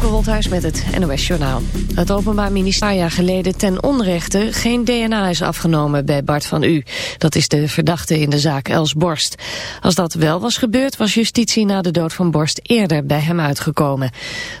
Femke met het NOS Journaal. Het Openbaar Ministerie jaar geleden ten onrechte geen DNA is afgenomen bij Bart van U. Dat is de verdachte in de zaak Els Borst. Als dat wel was gebeurd was justitie na de dood van Borst eerder bij hem uitgekomen.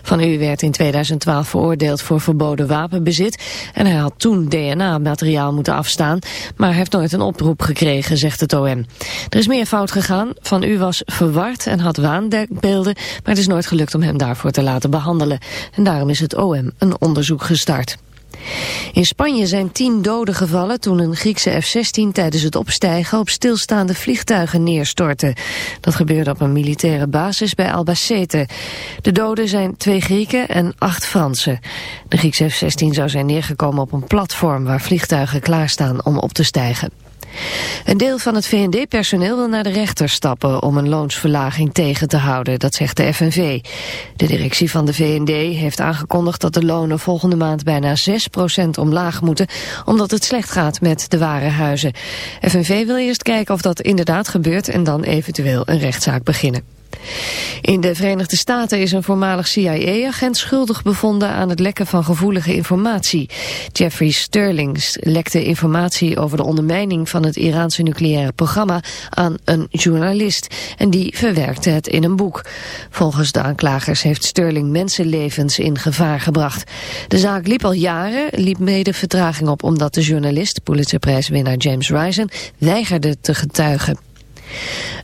Van U werd in 2012 veroordeeld voor verboden wapenbezit en hij had toen DNA-materiaal moeten afstaan, maar heeft nooit een oproep gekregen, zegt het OM. Er is meer fout gegaan. Van U was verward en had waandenkbeelden, maar het is nooit gelukt om hem daarvoor te laten behandelen. En daarom is het OM een onderzoek gestart. In Spanje zijn tien doden gevallen toen een Griekse F-16 tijdens het opstijgen op stilstaande vliegtuigen neerstortte. Dat gebeurde op een militaire basis bij Albacete. De doden zijn twee Grieken en acht Fransen. De Griekse F-16 zou zijn neergekomen op een platform waar vliegtuigen klaarstaan om op te stijgen. Een deel van het VND-personeel wil naar de rechter stappen om een loonsverlaging tegen te houden, dat zegt de FNV. De directie van de VND heeft aangekondigd dat de lonen volgende maand bijna 6% omlaag moeten, omdat het slecht gaat met de warenhuizen. FNV wil eerst kijken of dat inderdaad gebeurt en dan eventueel een rechtszaak beginnen. In de Verenigde Staten is een voormalig CIA-agent schuldig bevonden aan het lekken van gevoelige informatie. Jeffrey Sterling lekte informatie over de ondermijning van het Iraanse nucleaire programma aan een journalist. En die verwerkte het in een boek. Volgens de aanklagers heeft Sterling mensenlevens in gevaar gebracht. De zaak liep al jaren, liep mede vertraging op omdat de journalist, Pulitzerprijswinnaar James Risen, weigerde te getuigen.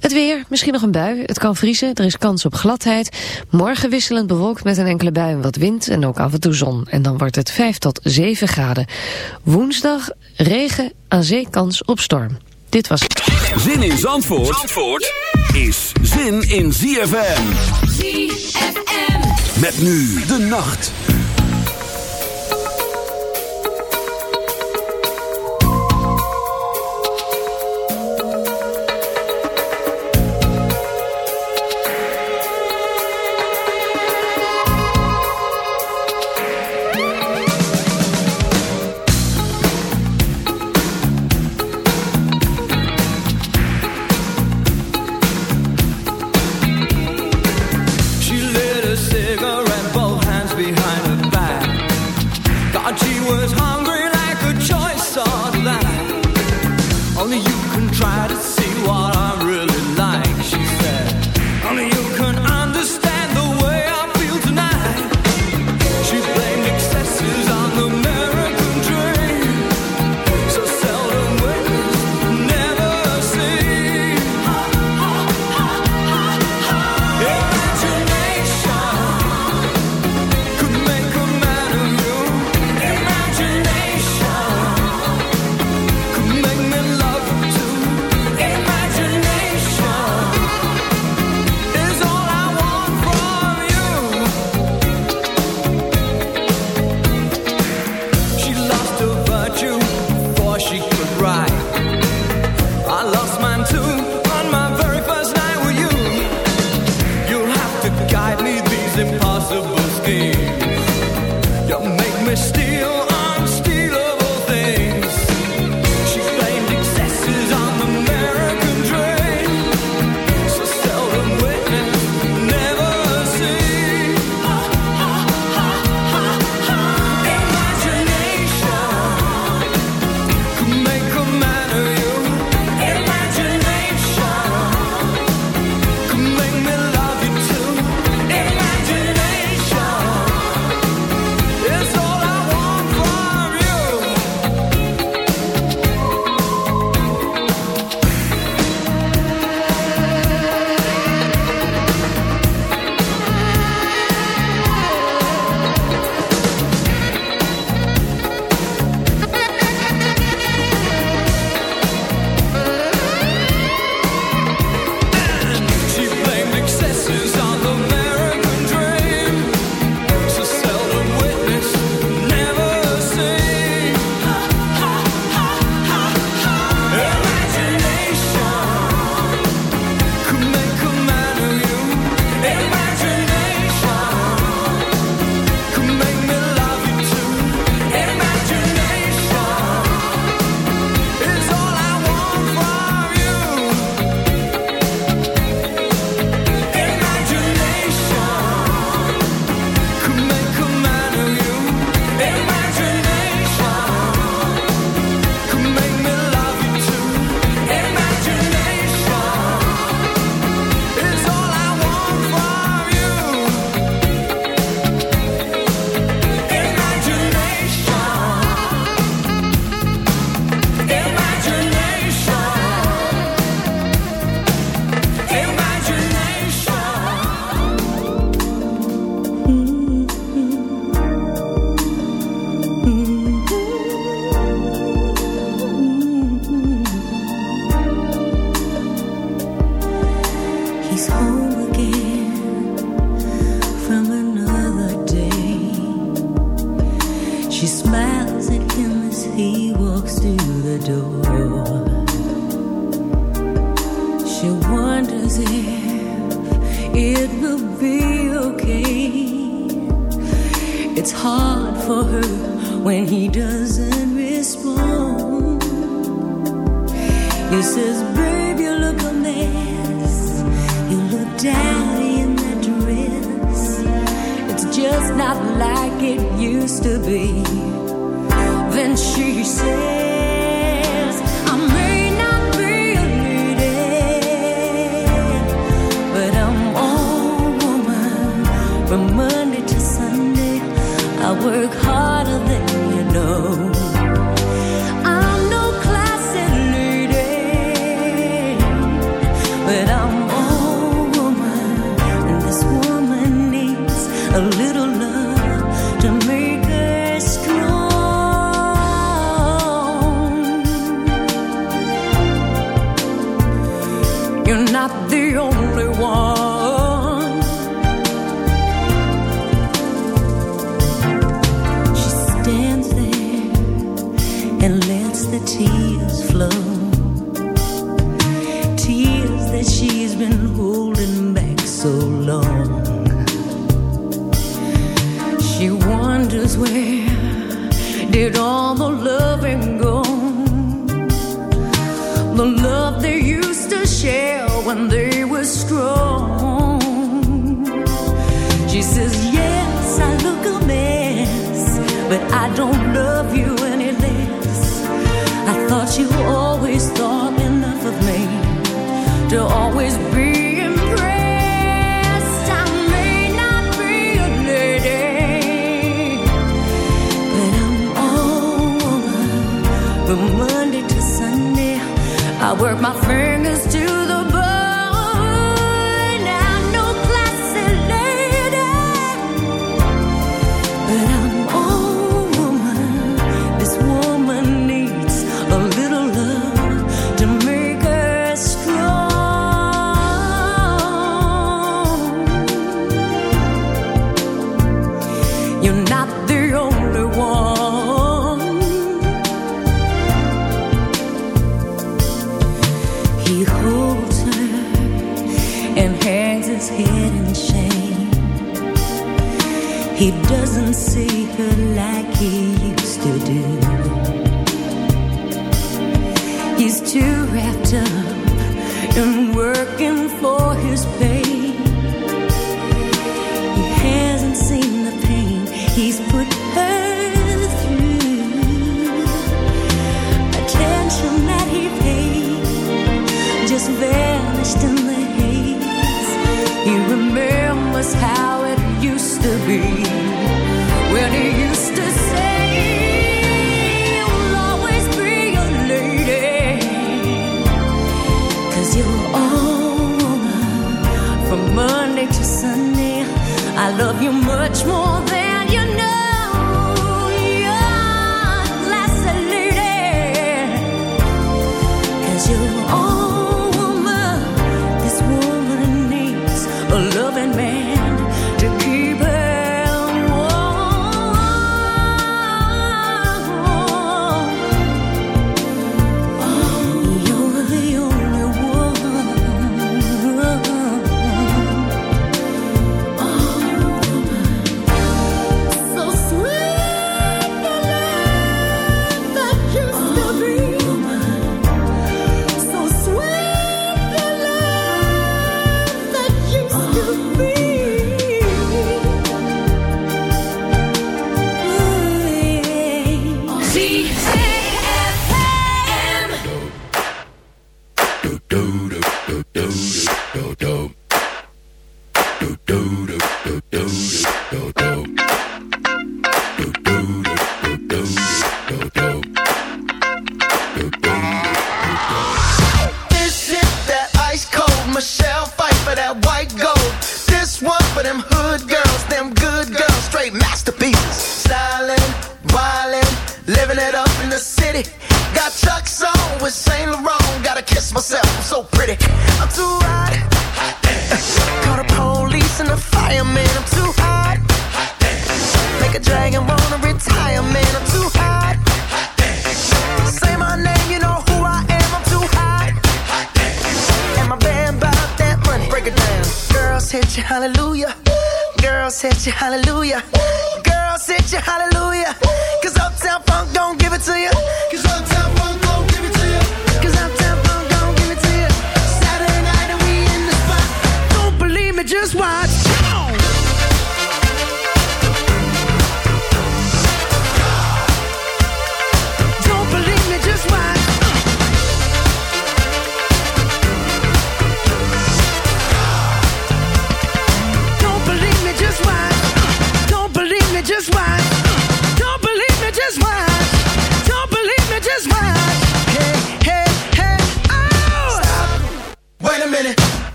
Het weer, misschien nog een bui. Het kan vriezen, er is kans op gladheid. Morgen wisselend bewolkt met een enkele bui en wat wind en ook af en toe zon. En dan wordt het 5 tot 7 graden. Woensdag regen, aan zee kans op storm. Dit was Zin in Zandvoort, Zandvoort is zin in ZFM. ZFM. Met nu de nacht. this. says, Yes, I look a mess, but I don't love you any less. I thought you always thought enough of me to always be. I work my you.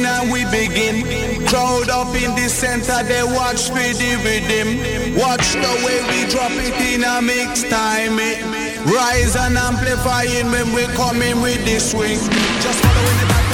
Plug and we begin. Crowd up in the center, they watch for the rhythm. Watch the way we drop it in a mix time. It rise and amplifying when we come in with the swing. Just following the pattern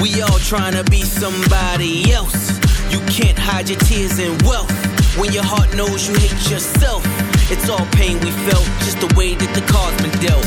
We all trying to be somebody else. You can't hide your tears and wealth. When your heart knows you hate yourself. It's all pain we felt, just the way that the cards been dealt.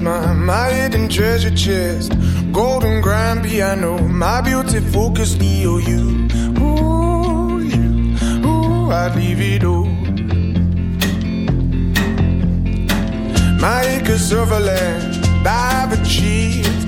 my, my hidden treasure chest. Golden grand piano, my beauty focus EOU Ooh, you, ooh, I'd leave it all. My acres of land I've achieved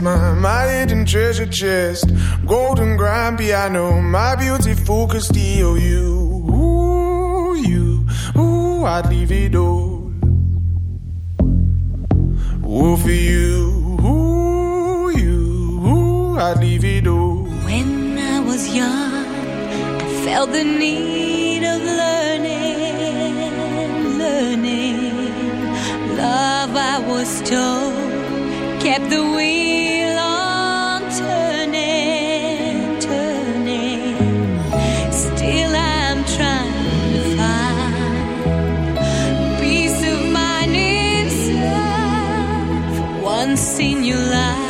my, my hidden treasure chest. Golden grand piano, my beautiful steal You, ooh, you, ooh, I'd leave it all. Ooh, for you, ooh, you, ooh, I'd leave it all. When I was young, I felt the need of learning, learning. Love, I was told kept the wheel haven't seen you lie.